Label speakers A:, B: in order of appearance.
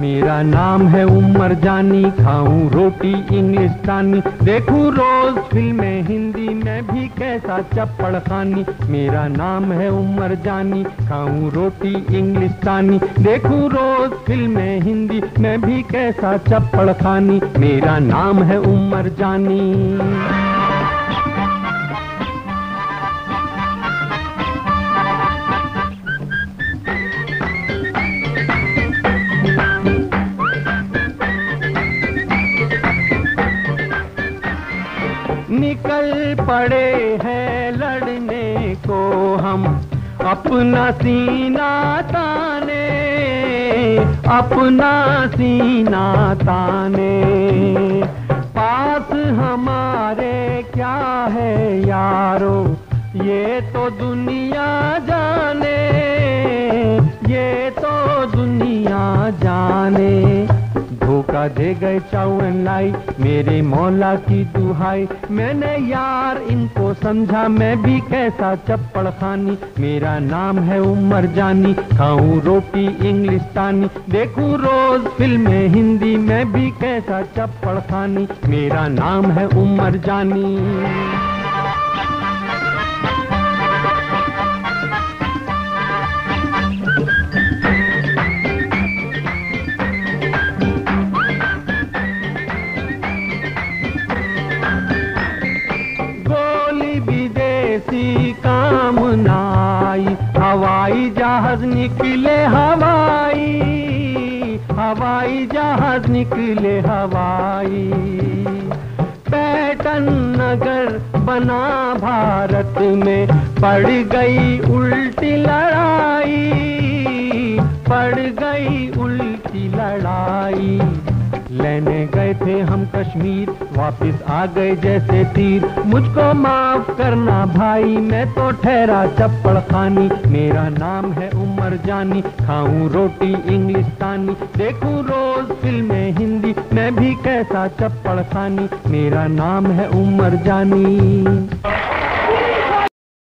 A: मेरा नाम है उमर जानी, खाऊं रोटी इंग्लिस्तानी देखूँ रोज फ़िल्में हिंदी, में भी कैसा चप्पड़ खानी। मेरा नाम है उमर जानी, खाऊं रोटी इंग्लिस्तानी देखूँ रोज फ़िल्में हिंदी, में भी कैसा चप्पड़ खानी। मेरा नाम है उमर जानी। निकल पड़े हैं लड़ने को हम। अपना सीना ताने, अपना सीना ताने। पास हमारे क्या है यारो, ये तो दुनिया जाने दे गए चावन लाई। मेरे मौला की दुहाई। मैंने यार इनको समझा, मैं भी कैसा चप्पड़ खानी। मेरा नाम है उमर जानी, खाऊं रोटी इंग्लिश तानी। देखूँ रोज फ़िल्में हिंदी, मैं भी कैसा चप्पड़ खानी। मेरा नाम है उमर जानी। जहाज़ निकले हवाई हवाई जहाज़ निकले हवाई। पैटन नगर बना भारत में, पड़ गई उल्टी लड़ाई, पड़ गई उल्टी लड़ाई। लेने गए थे हम कश्मीर, वापस आ गए जैसे तीर। मुझको माफ़ करना भाई, मैं तो ठहरा चप्पड़ खानी। मेरा नाम है जानी, खाऊं रोटी इंग्लिश तानी, देखूँ रोज फ़िल्में हिंदी, मैं भी कैसा चप्पड़ खानी, मेरा नाम है उमर जानी।